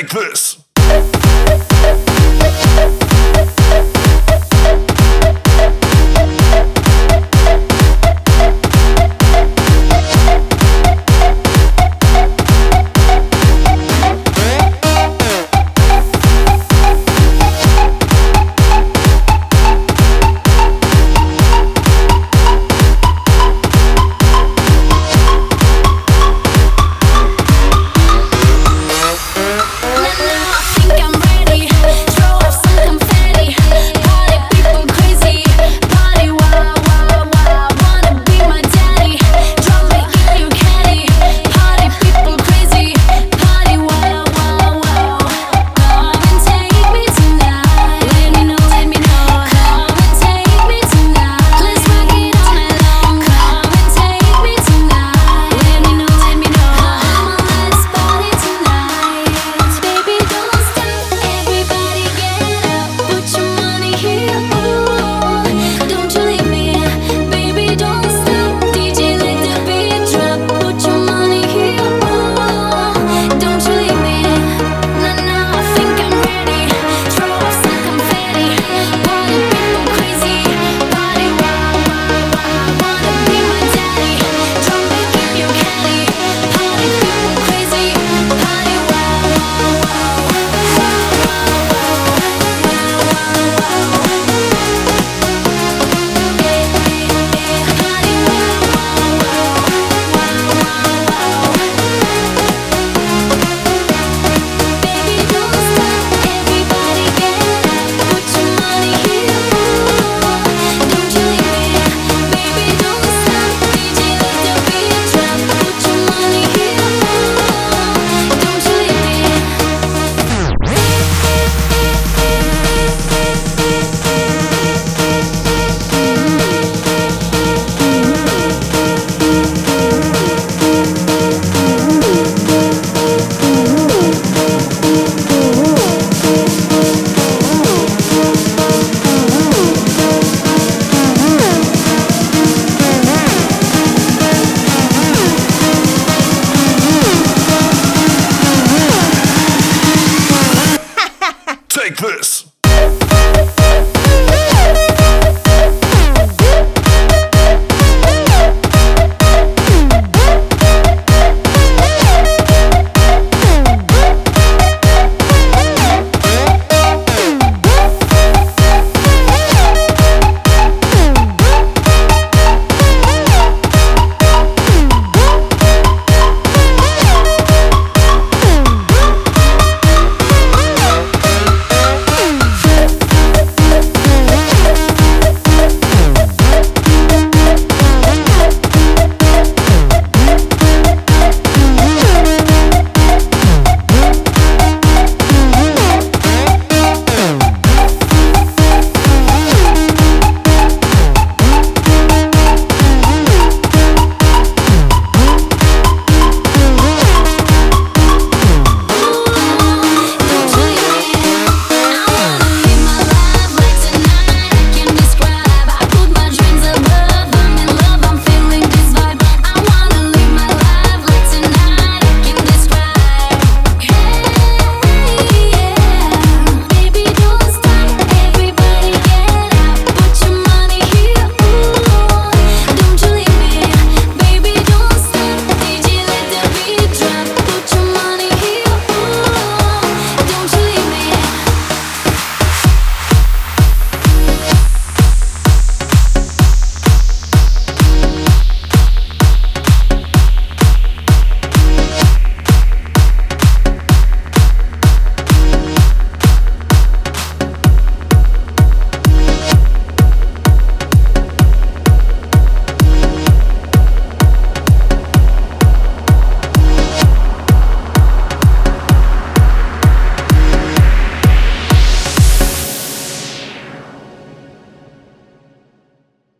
Take this.